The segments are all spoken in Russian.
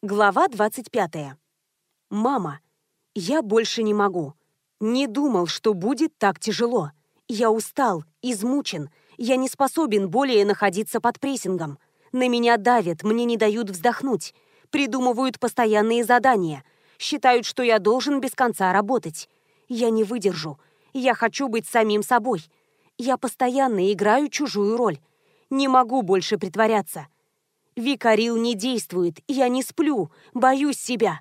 Глава 25. Мама, я больше не могу. Не думал, что будет так тяжело. Я устал, измучен. Я не способен более находиться под прессингом. На меня давят, мне не дают вздохнуть. Придумывают постоянные задания. Считают, что я должен без конца работать. Я не выдержу. Я хочу быть самим собой. Я постоянно играю чужую роль. Не могу больше притворяться. Викарил не действует, я не сплю, боюсь себя.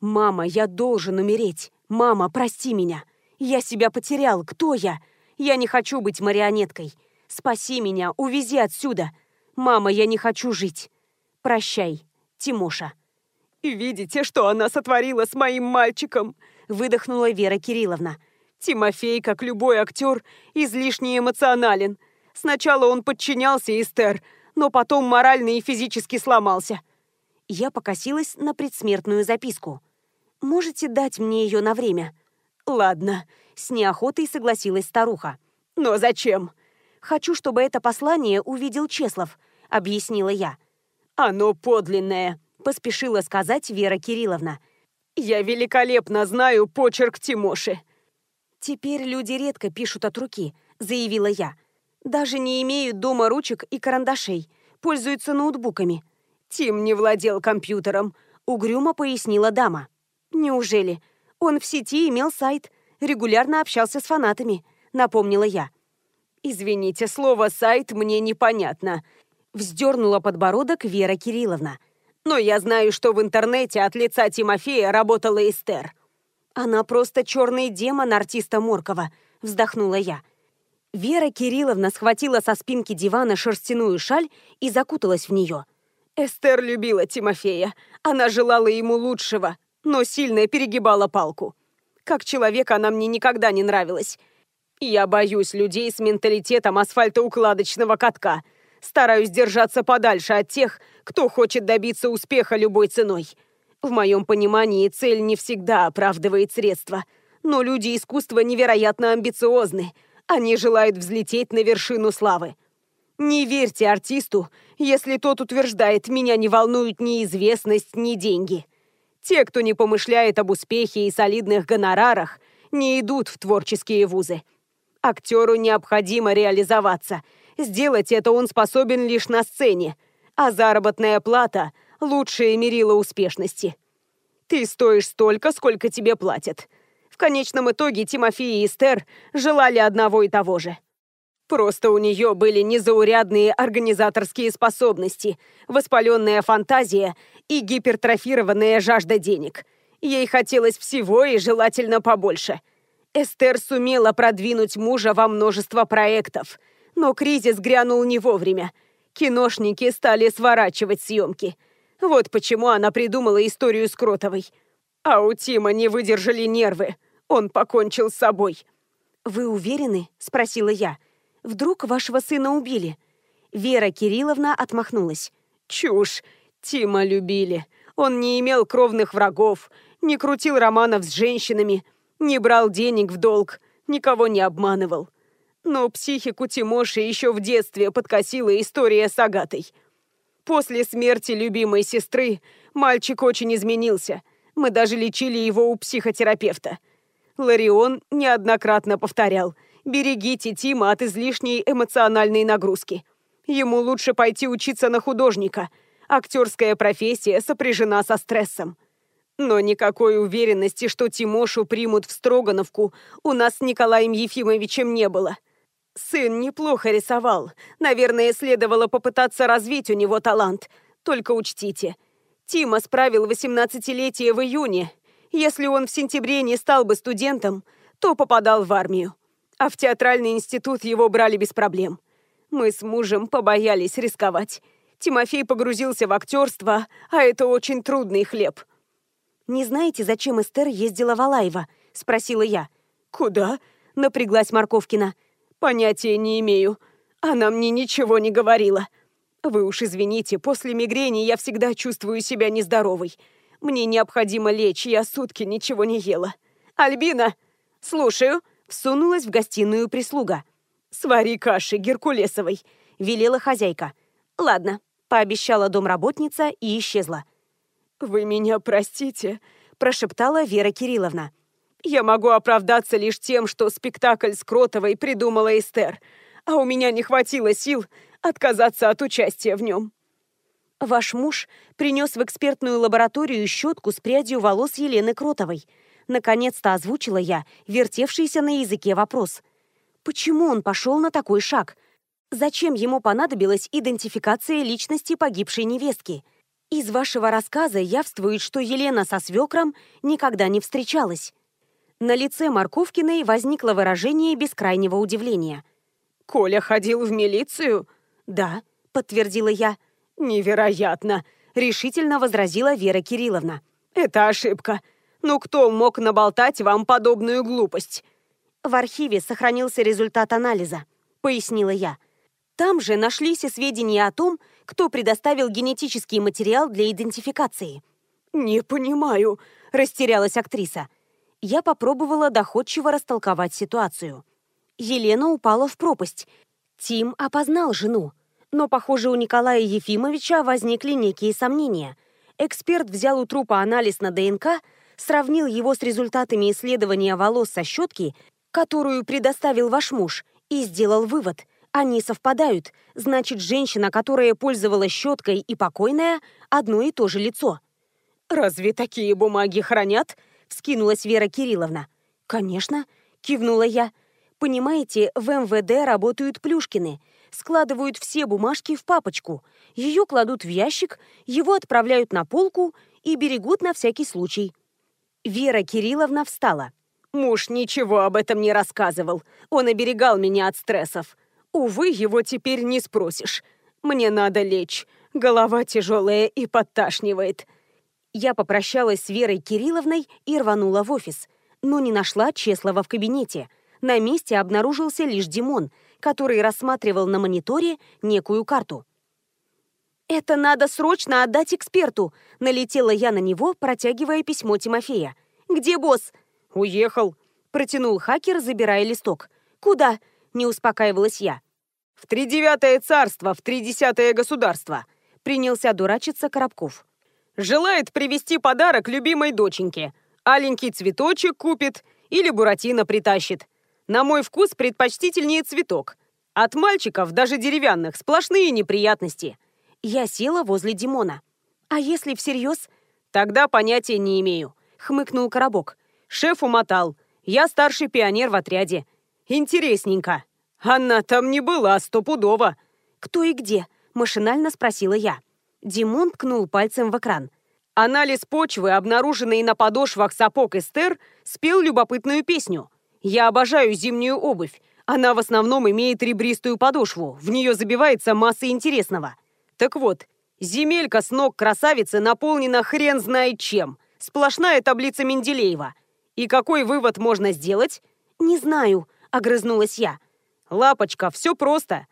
Мама, я должен умереть. Мама, прости меня. Я себя потерял. Кто я? Я не хочу быть марионеткой. Спаси меня, увези отсюда. Мама, я не хочу жить. Прощай, Тимоша. «Видите, что она сотворила с моим мальчиком?» выдохнула Вера Кирилловна. Тимофей, как любой актер, излишне эмоционален. Сначала он подчинялся Эстер, но потом морально и физически сломался. Я покосилась на предсмертную записку. «Можете дать мне ее на время?» «Ладно», — с неохотой согласилась старуха. «Но зачем?» «Хочу, чтобы это послание увидел Чеслов», — объяснила я. «Оно подлинное», — поспешила сказать Вера Кирилловна. «Я великолепно знаю почерк Тимоши». «Теперь люди редко пишут от руки», — заявила я. Даже не имеют дома ручек и карандашей, пользуются ноутбуками. Тим не владел компьютером, угрюмо пояснила дама. Неужели? Он в сети имел сайт, регулярно общался с фанатами, напомнила я. Извините, слово «сайт» мне непонятно. Вздернула подбородок Вера Кирилловна. Но я знаю, что в интернете от лица Тимофея работала Эстер. Она просто черный демон артиста Моркова, вздохнула я. Вера Кирилловна схватила со спинки дивана шерстяную шаль и закуталась в нее. Эстер любила Тимофея. Она желала ему лучшего, но сильно перегибала палку. Как человек она мне никогда не нравилась. Я боюсь людей с менталитетом асфальтоукладочного катка. Стараюсь держаться подальше от тех, кто хочет добиться успеха любой ценой. В моем понимании цель не всегда оправдывает средства. Но люди искусства невероятно амбициозны – они желают взлететь на вершину славы. Не верьте артисту, если тот утверждает, меня не волнует ни известность, ни деньги. Те, кто не помышляет об успехе и солидных гонорарах, не идут в творческие вузы. Актеру необходимо реализоваться. Сделать это он способен лишь на сцене, а заработная плата – лучшее мерило успешности. Ты стоишь столько, сколько тебе платят. В конечном итоге Тимофей и Эстер желали одного и того же. Просто у нее были незаурядные организаторские способности, воспаленная фантазия и гипертрофированная жажда денег. Ей хотелось всего и желательно побольше. Эстер сумела продвинуть мужа во множество проектов, но кризис грянул не вовремя. Киношники стали сворачивать съемки. Вот почему она придумала историю с Кротовой. А у Тима не выдержали нервы. Он покончил с собой. «Вы уверены?» – спросила я. «Вдруг вашего сына убили?» Вера Кирилловна отмахнулась. «Чушь! Тима любили. Он не имел кровных врагов, не крутил романов с женщинами, не брал денег в долг, никого не обманывал. Но психику Тимоши еще в детстве подкосила история с Агатой. После смерти любимой сестры мальчик очень изменился. Мы даже лечили его у психотерапевта. Ларион неоднократно повторял «Берегите Тима от излишней эмоциональной нагрузки. Ему лучше пойти учиться на художника. Актерская профессия сопряжена со стрессом». Но никакой уверенности, что Тимошу примут в Строгановку, у нас с Николаем Ефимовичем не было. Сын неплохо рисовал. Наверное, следовало попытаться развить у него талант. Только учтите. Тима справил 18-летие в июне если он в сентябре не стал бы студентом, то попадал в армию. А в театральный институт его брали без проблем. Мы с мужем побоялись рисковать. Тимофей погрузился в актерство, а это очень трудный хлеб. «Не знаете, зачем Эстер ездила в Алаево?» – спросила я. «Куда?» – напряглась Морковкина. «Понятия не имею. Она мне ничего не говорила. Вы уж извините, после мигрени я всегда чувствую себя нездоровой. Мне необходимо лечь, я сутки ничего не ела. Альбина, слушаю, всунулась в гостиную прислуга. Свари каши геркулесовой, велела хозяйка. Ладно, пообещала домработница и исчезла. «Вы меня простите», — прошептала Вера Кирилловна. «Я могу оправдаться лишь тем, что спектакль с Кротовой придумала Эстер, а у меня не хватило сил отказаться от участия в нем». Ваш муж принес в экспертную лабораторию щетку с прядью волос Елены Кротовой. Наконец-то озвучила я, вертевшийся на языке вопрос. Почему он пошел на такой шаг? Зачем ему понадобилась идентификация личности погибшей невестки? Из вашего рассказа явствует, что Елена со свекром никогда не встречалась. На лице Марковкиной возникло выражение бескрайнего удивления. «Коля ходил в милицию?» «Да», — подтвердила я. «Невероятно!» — решительно возразила Вера Кирилловна. «Это ошибка. Ну кто мог наболтать вам подобную глупость?» «В архиве сохранился результат анализа», — пояснила я. «Там же нашлись и сведения о том, кто предоставил генетический материал для идентификации». «Не понимаю», — растерялась актриса. Я попробовала доходчиво растолковать ситуацию. Елена упала в пропасть. Тим опознал жену. Но, похоже, у Николая Ефимовича возникли некие сомнения. Эксперт взял у трупа анализ на ДНК, сравнил его с результатами исследования волос со щетки, которую предоставил ваш муж, и сделал вывод. Они совпадают, значит, женщина, которая пользовалась щеткой и покойная, одно и то же лицо. «Разве такие бумаги хранят?» — вскинулась Вера Кирилловна. «Конечно», — кивнула я. «Понимаете, в МВД работают Плюшкины — складывают все бумажки в папочку, ее кладут в ящик, его отправляют на полку и берегут на всякий случай. Вера Кирилловна встала. «Муж ничего об этом не рассказывал. Он оберегал меня от стрессов. Увы, его теперь не спросишь. Мне надо лечь. Голова тяжелая и подташнивает». Я попрощалась с Верой Кирилловной и рванула в офис, но не нашла Чеслова в кабинете. На месте обнаружился лишь Димон — который рассматривал на мониторе некую карту. «Это надо срочно отдать эксперту!» Налетела я на него, протягивая письмо Тимофея. «Где босс?» «Уехал», — протянул хакер, забирая листок. «Куда?» — не успокаивалась я. «В тридевятое царство, в тридесятое государство», — принялся дурачиться Коробков. «Желает привезти подарок любимой доченьке. Аленький цветочек купит или Буратино притащит. На мой вкус предпочтительнее цветок. От мальчиков, даже деревянных, сплошные неприятности. Я села возле Димона. А если всерьез? Тогда понятия не имею, хмыкнул Коробок. Шеф умотал. Я старший пионер в отряде. Интересненько. Она там не была, стопудово. Кто и где? Машинально спросила я. Димон ткнул пальцем в экран. Анализ почвы, обнаруженный на подошвах сапог Эстер, спел любопытную песню – я обожаю зимнюю обувь. Она в основном имеет ребристую подошву, в нее забивается масса интересного. Так вот, земелька с ног красавицы наполнена хрен знает чем. Сплошная таблица Менделеева. И какой вывод можно сделать? Не знаю, огрызнулась я. Лапочка, все просто.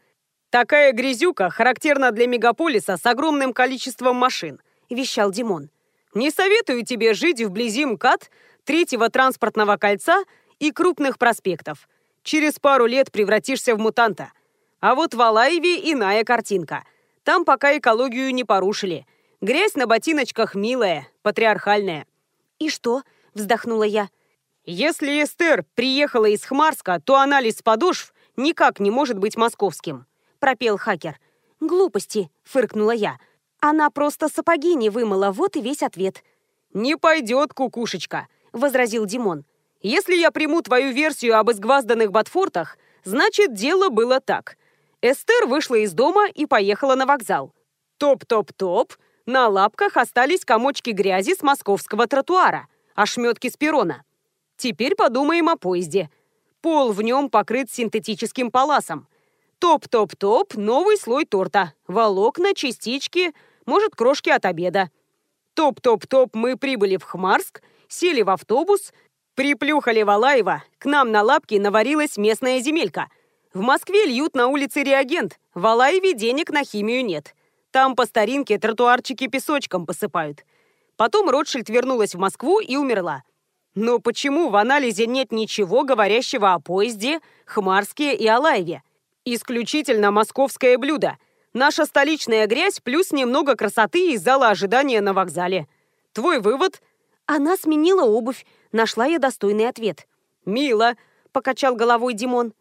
Такая грязюка характерна для мегаполиса с огромным количеством машин, вещал Димон. Не советую тебе жить вблизи МКАД, третьего транспортного кольца и крупных проспектов. Через пару лет превратишься в мутанта. А вот в Алаеве иная картинка. Там пока экологию не порушили. Грязь на ботиночках милая, патриархальная. «И что?» – вздохнула я. «Если Эстер приехала из Хмарска, то анализ подошв никак не может быть московским», – пропел хакер. «Глупости», – фыркнула я. «Она просто сапоги не вымыла, вот и весь ответ». «Не пойдет, кукушечка», – возразил Димон. Если я приму твою версию об изгвазданных Ботфортах, значит, дело было так. Эстер вышла из дома и поехала на вокзал. Топ-топ-топ, на лапках остались комочки грязи с московского тротуара, ошметки с перрона. Теперь подумаем о поезде. Пол в нем покрыт синтетическим паласом. Топ-топ-топ, новый слой торта. Волокна, частички, может, крошки от обеда. Топ-топ-топ, мы прибыли в Хмарск, сели в автобус – Приплюхали Валаева, к нам на лапки наварилась местная земелька. В Москве льют на улице реагент, в Валаеве денег на химию нет. Там по старинке тротуарчики песочком посыпают. Потом Ротшильд вернулась в Москву и умерла. Но почему в анализе нет ничего, говорящего о поезде, Хмарске и Алаеве? Исключительно московское блюдо. Наша столичная грязь плюс немного красоты из зала ожидания на вокзале. Твой вывод?» Она сменила обувь. Нашла я достойный ответ. «Мило», — покачал головой Димон.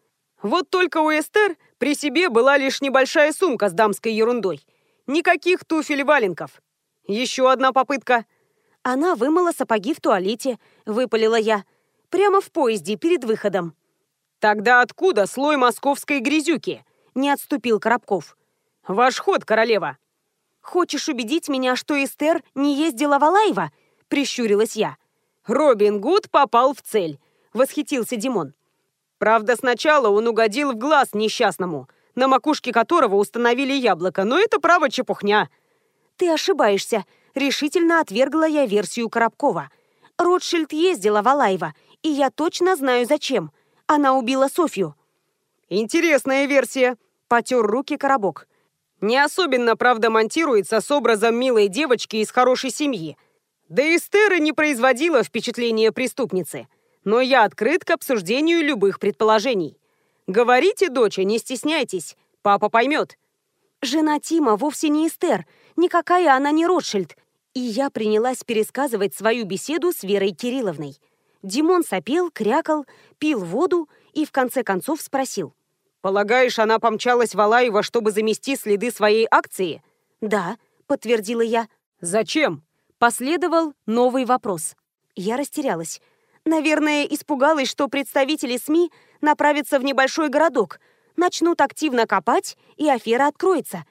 «Вот только у Эстер при себе была лишь небольшая сумка с дамской ерундой. Никаких туфель-валенков. Еще одна попытка». Она вымыла сапоги в туалете, выпалила я. Прямо в поезде, перед выходом. «Тогда откуда слой московской грязюки?» Не отступил Коробков. «Ваш ход, королева!» «Хочешь убедить меня, что Эстер не ездила в Алаево?» Прищурилась я. «Робин Гуд попал в цель», — восхитился Димон. Правда, сначала он угодил в глаз несчастному, на макушке которого установили яблоко, но это право чепухня. «Ты ошибаешься», — решительно отвергла я версию Коробкова. «Ротшильд ездила в Алаево, и я точно знаю, зачем. Она убила Софью». «Интересная версия», — потер руки Коробок. «Не особенно, правда, монтируется с образом милой девочки из хорошей семьи. Да и Стера не производила впечатления преступницы. Но я открыт к обсуждению любых предположений. Говорите, доча, не стесняйтесь, папа поймет». Жена Тима вовсе не Эстер, никакая она не Ротшильд. И я принялась пересказывать свою беседу с Верой Кирилловной. Димон сопел, крякал, пил воду и в конце концов спросил. «Полагаешь, она помчалась в Алаево, чтобы замести следы своей акции?» «Да», — подтвердила я. «Зачем?» Последовал новый вопрос. Я растерялась. Наверное, испугалась, что представители СМИ направятся в небольшой городок, начнут активно копать, и афера откроется.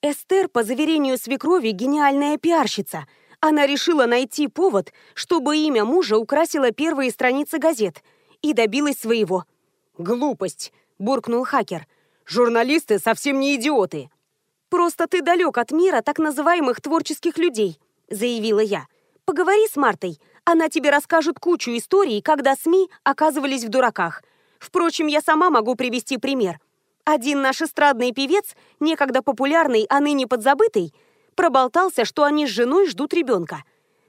Эстер, по заверению свекрови, гениальная пиарщица — она решила найти повод, чтобы имя мужа украсило первые страницы газет, и добилась своего. «Глупость!» – буркнул хакер. «Журналисты совсем не идиоты!» «Просто ты далек от мира так называемых творческих людей», – заявила я. «Поговори с Мартой, она тебе расскажет кучу историй, когда СМИ оказывались в дураках. Впрочем, я сама могу привести пример. Один наш эстрадный певец, некогда популярный, а ныне подзабытый – проболтался, что они с женой ждут ребенка.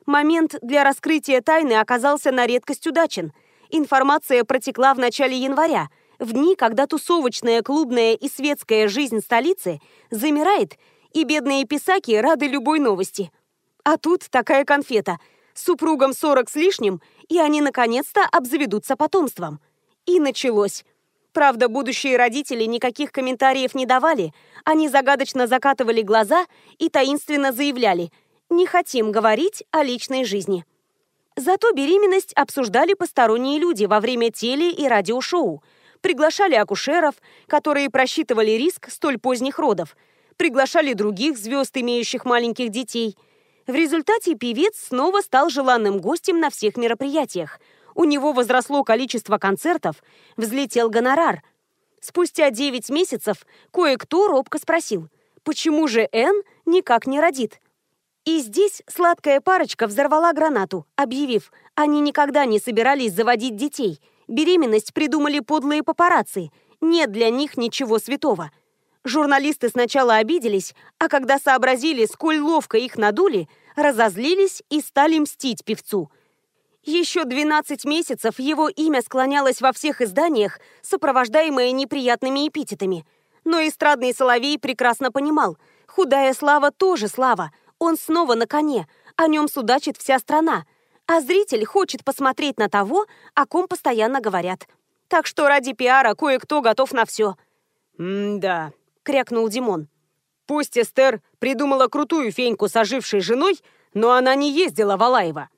Момент для раскрытия тайны оказался на редкость удачен. Информация протекла в начале января, в дни, когда тусовочная, клубная и светская жизнь столицы замирает, и бедные писаки рады любой новости. А тут такая конфета. Супругам 40 с лишним, и они наконец-то обзаведутся потомством. И началось. Правда, будущие родители никаких комментариев не давали. Они загадочно закатывали глаза и таинственно заявляли «Не хотим говорить о личной жизни». Зато беременность обсуждали посторонние люди во время теле- и радиошоу. Приглашали акушеров, которые просчитывали риск столь поздних родов. Приглашали других звезд, имеющих маленьких детей. В результате певец снова стал желанным гостем на всех мероприятиях – у него возросло количество концертов, взлетел гонорар. Спустя 9 месяцев кое-кто робко спросил, почему же Энн никак не родит? И здесь сладкая парочка взорвала гранату, объявив, они никогда не собирались заводить детей. Беременность придумали подлые папарацци. Нет для них ничего святого. Журналисты сначала обиделись, а когда сообразили, сколь ловко их надули, разозлились и стали мстить певцу – еще 12 месяцев его имя склонялось во всех изданиях, сопровождаемое неприятными эпитетами. Но эстрадный Соловей прекрасно понимал, худая слава тоже слава, он снова на коне, о нем судачит вся страна, а зритель хочет посмотреть на того, о ком постоянно говорят. Так что ради пиара кое-кто готов на все. «М-да», — крякнул Димон. «Пусть Эстер придумала крутую феньку с ожившей женой, но она не ездила в Алаево.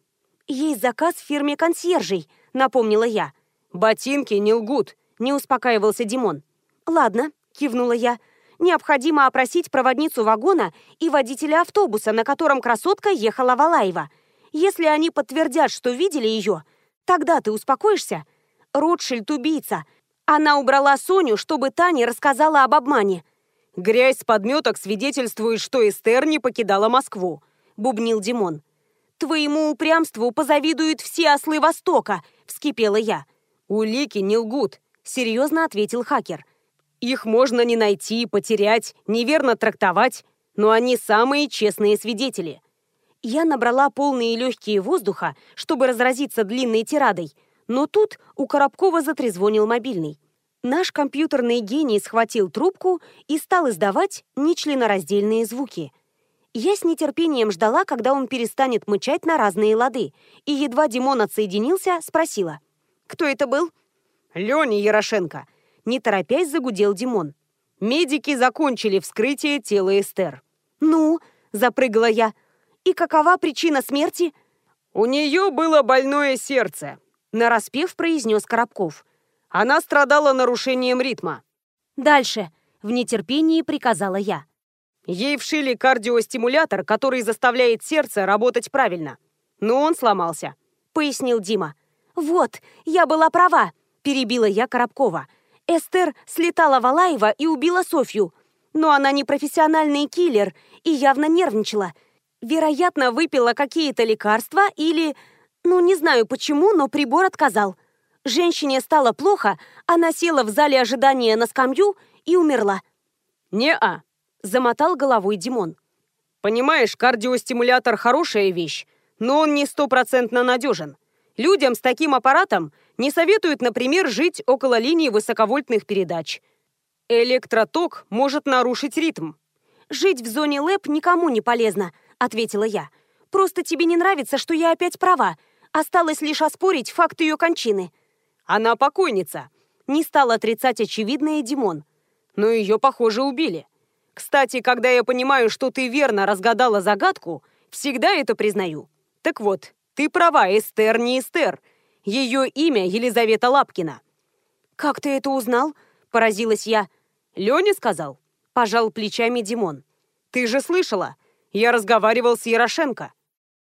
«Есть заказ в фирме консьержей», — напомнила я. «Ботинки не лгут», — не успокаивался Димон. «Ладно», — кивнула я. «Необходимо опросить проводницу вагона и водителя автобуса, на котором красотка ехала в Алаево. Если они подтвердят, что видели ее, тогда ты успокоишься? Ротшильд убийца. Она убрала Соню, чтобы Таня рассказала об обмане». «Грязь с подметок свидетельствует, что Эстер не покидала Москву», — бубнил Димон. «Твоему упрямству позавидуют все ослы Востока!» – вскипела я. «Улики не лгут», – серьезно ответил хакер. «Их можно не найти, потерять, неверно трактовать, но они самые честные свидетели». Я набрала полные легкие воздуха, чтобы разразиться длинной тирадой, но тут у Коробкова затрезвонил мобильный. Наш компьютерный гений схватил трубку и стал издавать нечленораздельные звуки – Я с нетерпением ждала, когда он перестанет мычать на разные лады, и едва Димон отсоединился, спросила. «Кто это был?» «Леня Ярошенко», — не торопясь загудел Димон. «Медики закончили вскрытие тела Эстер». «Ну?» — запрыгала я. «И какова причина смерти?» «У нее было больное сердце», — нараспев произнес Коробков. «Она страдала нарушением ритма». «Дальше», — в нетерпении приказала я. Ей вшили кардиостимулятор, который заставляет сердце работать правильно. Но он сломался», — пояснил Дима. «Вот, я была права», — перебила я Коробкова. «Эстер слетала в Алаева и убила Софью. Но она не профессиональный киллер и явно нервничала. Вероятно, выпила какие-то лекарства или... Ну, не знаю почему, но прибор отказал. Женщине стало плохо, она села в зале ожидания на скамью и умерла. «Не-а», — замотал головой Димон. «Понимаешь, кардиостимулятор — хорошая вещь, но он не стопроцентно надежен. Людям с таким аппаратом не советуют, например, жить около линии высоковольтных передач. Электроток может нарушить ритм. Жить в зоне ЛЭП никому не полезно, — ответила я. «Просто тебе не нравится, что я опять права. Осталось лишь оспорить факт ее кончины». «Она покойница», — не стал отрицать очевидное Димон. «Но ее, похоже, убили. Кстати, когда я понимаю, что ты верно разгадала загадку, всегда это признаю. Так вот, ты права, Эстер не Эстер. Ее имя Елизавета Лапкина». «Как ты это узнал?» — поразилась я. «Леня сказал?» — пожал плечами Димон. «Ты же слышала? Я разговаривал с Ярошенко.